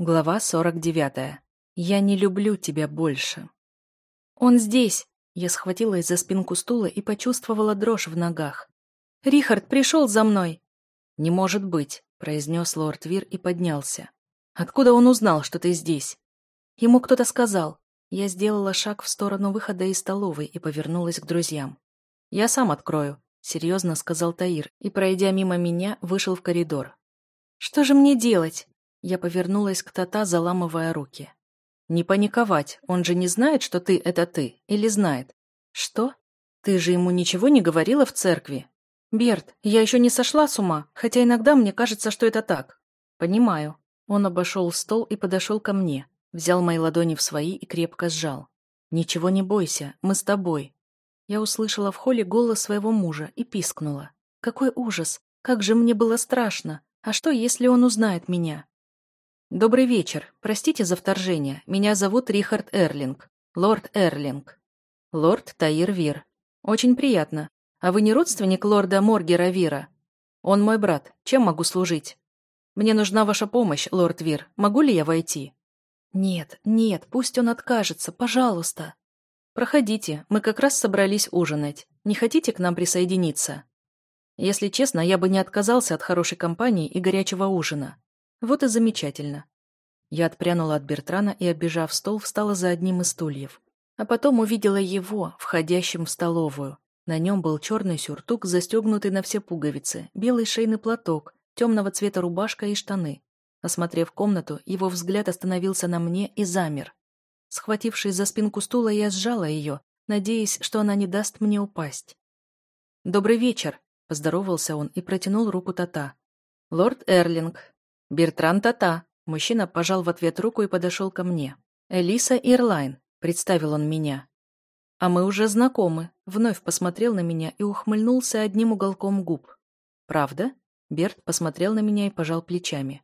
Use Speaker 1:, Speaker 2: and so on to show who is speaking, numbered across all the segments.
Speaker 1: Глава 49. Я не люблю тебя больше. Он здесь. Я схватилась за спинку стула и почувствовала дрожь в ногах. Рихард пришел за мной. Не может быть, произнес лорд Вир и поднялся. Откуда он узнал, что ты здесь? Ему кто-то сказал. Я сделала шаг в сторону выхода из столовой и повернулась к друзьям. Я сам открою, серьезно сказал Таир и, пройдя мимо меня, вышел в коридор. Что же мне делать? Я повернулась к Тата, заламывая руки. «Не паниковать, он же не знает, что ты — это ты, или знает?» «Что? Ты же ему ничего не говорила в церкви?» «Берт, я еще не сошла с ума, хотя иногда мне кажется, что это так». «Понимаю». Он обошел стол и подошел ко мне, взял мои ладони в свои и крепко сжал. «Ничего не бойся, мы с тобой». Я услышала в холле голос своего мужа и пискнула. «Какой ужас! Как же мне было страшно! А что, если он узнает меня?» «Добрый вечер. Простите за вторжение. Меня зовут Рихард Эрлинг. Лорд Эрлинг. Лорд Таир Вир. Очень приятно. А вы не родственник лорда Моргера Вира? Он мой брат. Чем могу служить? Мне нужна ваша помощь, лорд Вир. Могу ли я войти?» «Нет, нет, пусть он откажется, пожалуйста». «Проходите, мы как раз собрались ужинать. Не хотите к нам присоединиться?» Если честно, я бы не отказался от хорошей компании и горячего ужина. Вот и замечательно. Я отпрянула от Бертрана и, оббежав стол, встала за одним из стульев. А потом увидела его, входящим в столовую. На нем был черный сюртук, застегнутый на все пуговицы, белый шейный платок, темного цвета рубашка и штаны. Осмотрев комнату, его взгляд остановился на мне и замер. Схватившись за спинку стула, я сжала ее, надеясь, что она не даст мне упасть. «Добрый вечер», — поздоровался он и протянул руку Тата. «Лорд Эрлинг, «Бертран Тата». Мужчина пожал в ответ руку и подошел ко мне. «Элиса Ирлайн», — представил он меня. «А мы уже знакомы», — вновь посмотрел на меня и ухмыльнулся одним уголком губ. «Правда?» — Берт посмотрел на меня и пожал плечами.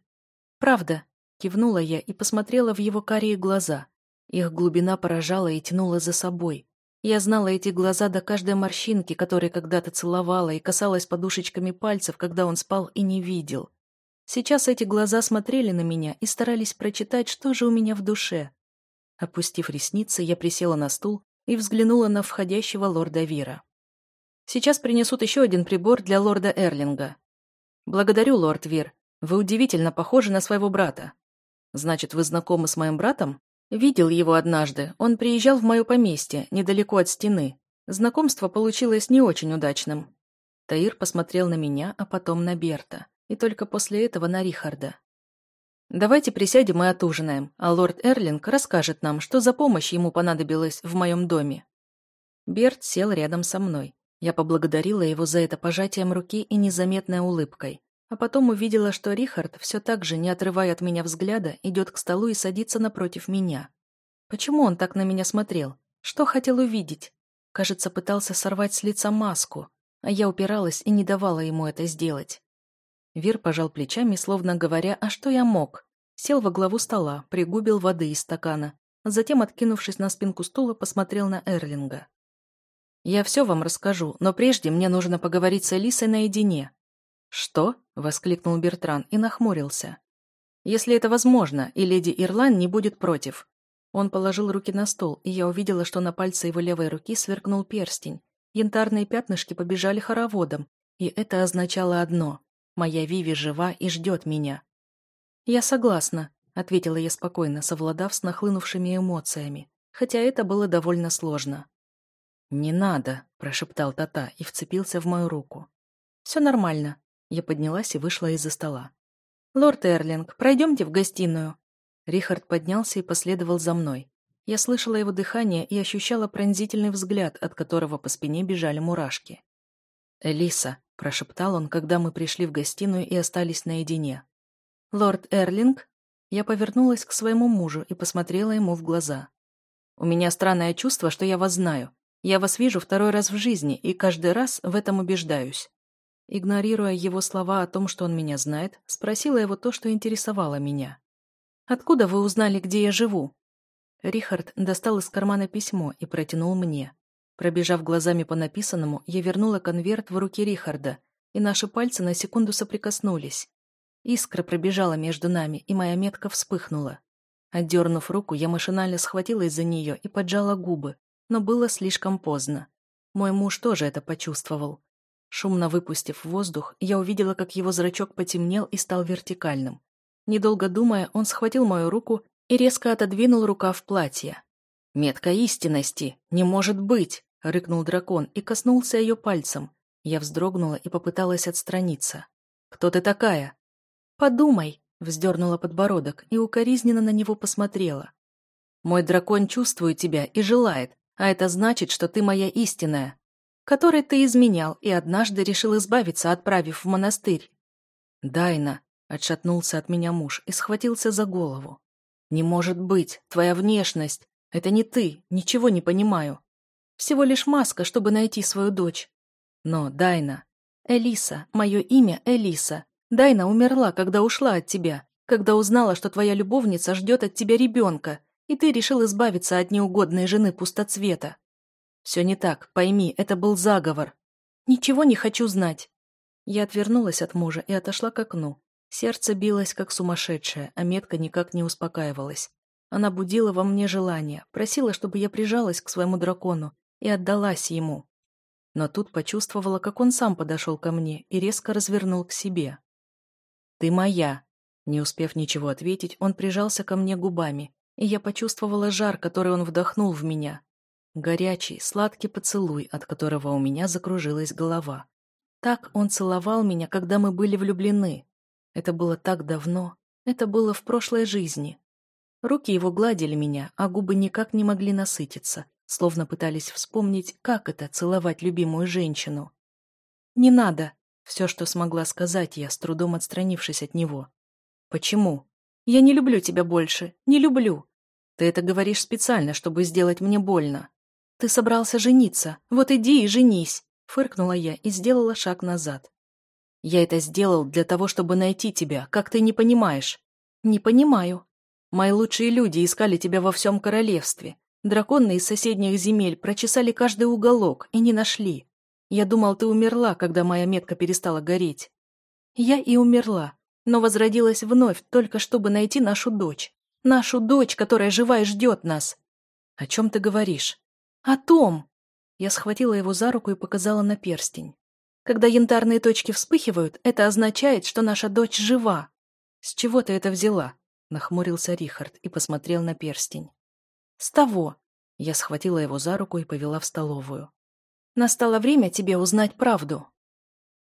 Speaker 1: «Правда», — кивнула я и посмотрела в его карие глаза. Их глубина поражала и тянула за собой. Я знала эти глаза до каждой морщинки, которые когда-то целовала и касалась подушечками пальцев, когда он спал и не видел. Сейчас эти глаза смотрели на меня и старались прочитать, что же у меня в душе. Опустив ресницы, я присела на стул и взглянула на входящего лорда Вира. «Сейчас принесут еще один прибор для лорда Эрлинга». «Благодарю, лорд Вир. Вы удивительно похожи на своего брата». «Значит, вы знакомы с моим братом?» «Видел его однажды. Он приезжал в мое поместье, недалеко от стены. Знакомство получилось не очень удачным». Таир посмотрел на меня, а потом на Берта и только после этого на Рихарда. «Давайте присядем и отужинаем, а лорд Эрлинг расскажет нам, что за помощь ему понадобилась в моем доме». Берт сел рядом со мной. Я поблагодарила его за это пожатием руки и незаметной улыбкой, а потом увидела, что Рихард, все так же, не отрывая от меня взгляда, идет к столу и садится напротив меня. Почему он так на меня смотрел? Что хотел увидеть? Кажется, пытался сорвать с лица маску, а я упиралась и не давала ему это сделать. Вир пожал плечами, словно говоря, а что я мог? Сел во главу стола, пригубил воды из стакана, затем, откинувшись на спинку стула, посмотрел на Эрлинга. «Я все вам расскажу, но прежде мне нужно поговорить с Элисой наедине». «Что?» — воскликнул Бертран и нахмурился. «Если это возможно, и леди Ирлан не будет против». Он положил руки на стол, и я увидела, что на пальце его левой руки сверкнул перстень. Янтарные пятнышки побежали хороводом, и это означало одно Моя Виви жива и ждет меня. «Я согласна», — ответила я спокойно, совладав с нахлынувшими эмоциями, хотя это было довольно сложно. «Не надо», — прошептал Тата и вцепился в мою руку. «Все нормально». Я поднялась и вышла из-за стола. «Лорд Эрлинг, пройдемте в гостиную». Рихард поднялся и последовал за мной. Я слышала его дыхание и ощущала пронзительный взгляд, от которого по спине бежали мурашки. «Элиса», — прошептал он, когда мы пришли в гостиную и остались наедине. «Лорд Эрлинг?» Я повернулась к своему мужу и посмотрела ему в глаза. «У меня странное чувство, что я вас знаю. Я вас вижу второй раз в жизни, и каждый раз в этом убеждаюсь». Игнорируя его слова о том, что он меня знает, спросила его то, что интересовало меня. «Откуда вы узнали, где я живу?» Рихард достал из кармана письмо и протянул мне. Пробежав глазами по написанному, я вернула конверт в руки Рихарда, и наши пальцы на секунду соприкоснулись. Искра пробежала между нами, и моя метка вспыхнула. Отдернув руку, я машинально схватилась за нее и поджала губы, но было слишком поздно. Мой муж тоже это почувствовал. Шумно выпустив воздух, я увидела, как его зрачок потемнел и стал вертикальным. Недолго думая, он схватил мою руку и резко отодвинул рукав платья. «Метка истинности! Не может быть!» — рыкнул дракон и коснулся ее пальцем. Я вздрогнула и попыталась отстраниться. «Кто ты такая?» «Подумай!» — вздернула подбородок и укоризненно на него посмотрела. «Мой дракон чувствует тебя и желает, а это значит, что ты моя истинная, которой ты изменял и однажды решил избавиться, отправив в монастырь». «Дайна!» — отшатнулся от меня муж и схватился за голову. «Не может быть! Твоя внешность! Это не ты! Ничего не понимаю! Всего лишь маска, чтобы найти свою дочь. Но, Дайна... Элиса, мое имя Элиса. Дайна умерла, когда ушла от тебя, когда узнала, что твоя любовница ждет от тебя ребенка, и ты решил избавиться от неугодной жены пустоцвета. Все не так, пойми, это был заговор. Ничего не хочу знать. Я отвернулась от мужа и отошла к окну. Сердце билось, как сумасшедшее, а метка никак не успокаивалась. Она будила во мне желание, просила, чтобы я прижалась к своему дракону и отдалась ему. Но тут почувствовала, как он сам подошел ко мне и резко развернул к себе. «Ты моя!» Не успев ничего ответить, он прижался ко мне губами, и я почувствовала жар, который он вдохнул в меня. Горячий, сладкий поцелуй, от которого у меня закружилась голова. Так он целовал меня, когда мы были влюблены. Это было так давно, это было в прошлой жизни. Руки его гладили меня, а губы никак не могли насытиться, словно пытались вспомнить, как это — целовать любимую женщину. «Не надо!» Все, что смогла сказать я, с трудом отстранившись от него. «Почему? Я не люблю тебя больше. Не люблю. Ты это говоришь специально, чтобы сделать мне больно. Ты собрался жениться. Вот иди и женись!» Фыркнула я и сделала шаг назад. «Я это сделал для того, чтобы найти тебя, как ты не понимаешь». «Не понимаю. Мои лучшие люди искали тебя во всем королевстве. Драконы из соседних земель прочесали каждый уголок и не нашли. Я думал, ты умерла, когда моя метка перестала гореть. Я и умерла, но возродилась вновь, только чтобы найти нашу дочь. Нашу дочь, которая жива и ждет нас. О чем ты говоришь? О том. Я схватила его за руку и показала на перстень. Когда янтарные точки вспыхивают, это означает, что наша дочь жива. С чего ты это взяла? Нахмурился Рихард и посмотрел на перстень. С того. Я схватила его за руку и повела в столовую. Настало время тебе узнать правду.